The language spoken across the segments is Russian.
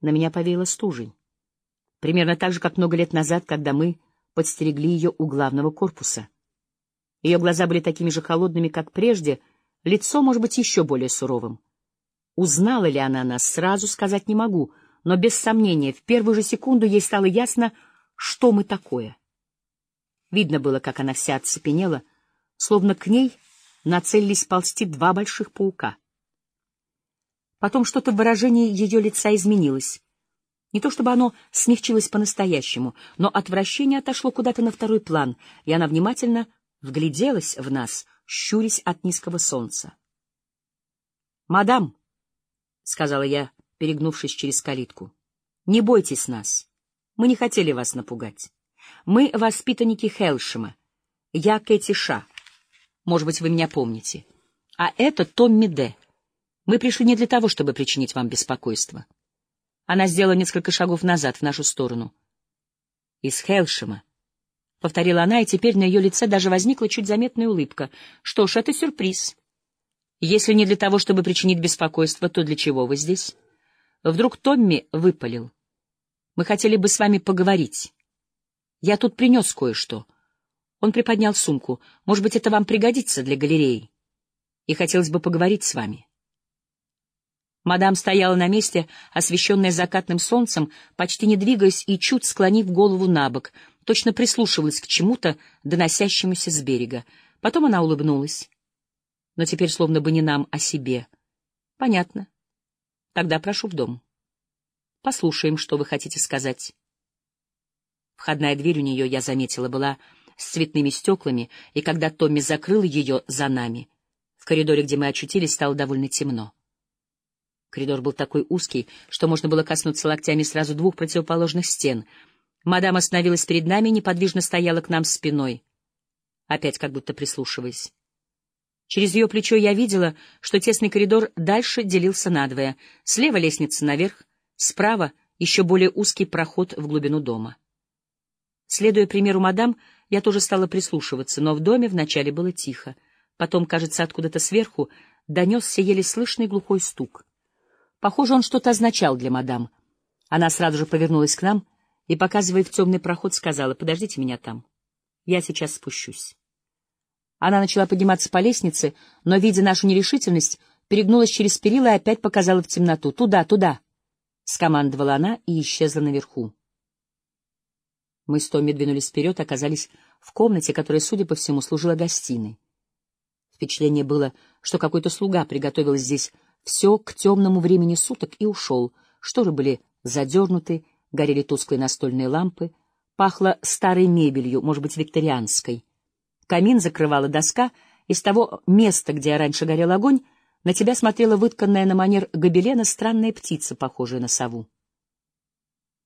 на меня повеяло стужей. Примерно так же, как много лет назад, когда мы подстерегли ее у главного корпуса. Ее глаза были такими же холодными, как прежде, лицо, может быть, еще более суровым. Узнала ли она нас, сразу сказать не могу, но без сомнения, в первую же секунду ей стало ясно, что мы такое. Видно было, как она вся оцепенела, словно к ней нацелились ползти два больших паука. Потом что-то в выражении ее лица изменилось. Не то чтобы оно смягчилось по-настоящему, но отвращение отошло куда-то на второй план, и она внимательно вгляделась в нас, щурясь от низкого солнца. «Мадам», — сказала я, перегнувшись через калитку, — «не бойтесь нас. Мы не хотели вас напугать. Мы воспитанники Хелшема. Я Кэти Ша. Может быть, вы меня помните. А это Томми Д. Мы пришли не для того, чтобы причинить вам беспокойство». Она сделала несколько шагов назад, в нашу сторону. «Из Хелшема», — повторила она, и теперь на ее лице даже возникла чуть заметная улыбка. «Что ж, это сюрприз. Если не для того, чтобы причинить беспокойство, то для чего вы здесь?» Вдруг Томми выпалил. «Мы хотели бы с вами поговорить. Я тут принес кое-что». Он приподнял сумку. «Может быть, это вам пригодится для галереи? И хотелось бы поговорить с вами». Мадам стояла на месте, освещенная закатным солнцем, почти не двигаясь и чуть склонив голову на бок, точно прислушивалась к чему-то, доносящемуся с берега. Потом она улыбнулась. Но теперь словно бы не нам, а себе. Понятно. Тогда прошу в дом. Послушаем, что вы хотите сказать. Входная дверь у нее, я заметила, была с цветными стеклами, и когда Томми закрыл ее за нами, в коридоре, где мы очутились, стало довольно темно. Коридор был такой узкий, что можно было коснуться локтями сразу двух противоположных стен. Мадам остановилась перед нами и неподвижно стояла к нам спиной, опять как будто прислушиваясь. Через ее плечо я видела, что тесный коридор дальше делился надвое. Слева лестница наверх, справа еще более узкий проход в глубину дома. Следуя примеру мадам, я тоже стала прислушиваться, но в доме вначале было тихо. Потом, кажется, откуда-то сверху донесся еле слышный глухой стук. Похоже, он что-то означал для мадам. Она сразу же повернулась к нам и, показывая в темный проход, сказала, «Подождите меня там. Я сейчас спущусь». Она начала подниматься по лестнице, но, видя нашу нерешительность, перегнулась через перила и опять показала в темноту. «Туда, туда!» — скомандовала она и исчезла наверху. Мы с Томми двинулись вперед, оказались в комнате, которая, судя по всему, служила гостиной. Впечатление было, что какой-то слуга приготовил здесь все к темному времени суток и ушел. Шторы были задернуты, горели тусклые настольные лампы, пахло старой мебелью, может быть, викторианской. Камин закрывала доска, и с того места, где раньше горел огонь, на тебя смотрела вытканная на манер гобелена странная птица, похожая на сову.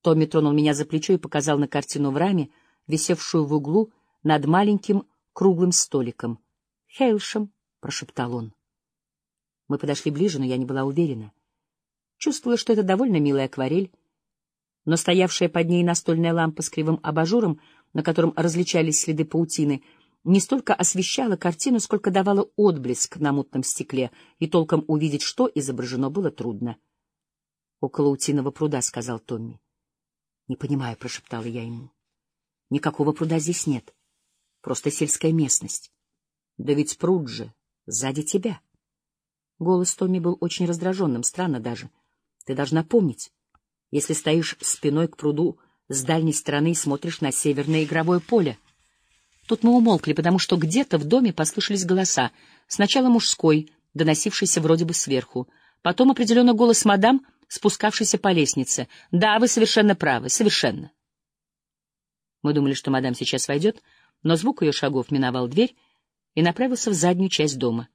Томми тронул меня за плечо и показал на картину в раме, висевшую в углу над маленьким круглым столиком. «Хейлшем», — прошептал он. Мы подошли ближе, но я не была уверена. Чувствовала, что это довольно милая акварель, но стоявшая под ней настольная лампа с кривым абажуром, на котором различались следы паутины, не столько освещала картину, сколько давала отблеск на мутном стекле, и толком увидеть, что изображено, было трудно. «Около утиного пруда», — сказал Томми. «Не понимаю», — прошептала я ему. «Никакого пруда здесь нет. Просто сельская местность». «Да ведь пруд же сзади тебя». Голос Томми был очень раздраженным, странно даже. Ты должна помнить, если стоишь спиной к пруду с дальней стороны и смотришь на северное игровое поле. Тут мы умолкли, потому что где-то в доме послышались голоса. Сначала мужской, доносившийся вроде бы сверху. Потом определенно голос мадам, спускавшийся по лестнице. «Да, вы совершенно правы, совершенно». Мы думали, что мадам сейчас войдет, но звук ее шагов миновал дверь и направился в заднюю часть дома.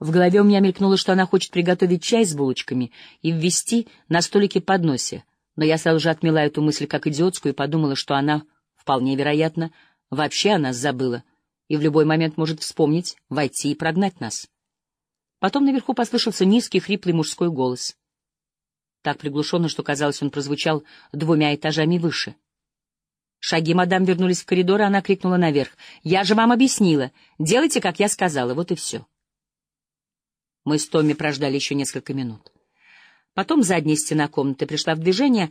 В голове у меня мелькнуло, что она хочет приготовить чай с булочками и ввести на столике подносе, но я сразу же отмела эту мысль как идиотскую и подумала, что она, вполне вероятно, вообще о нас забыла и в любой момент может вспомнить, войти и прогнать нас. Потом наверху послышался низкий хриплый мужской голос. Так приглушенно, что казалось, он прозвучал двумя этажами выше. Шаги мадам вернулись в коридор, и она крикнула наверх. «Я же вам объяснила. Делайте, как я сказала. Вот и все». Мы с Томми прождали еще несколько минут. Потом задняя стена комнаты пришла в движение,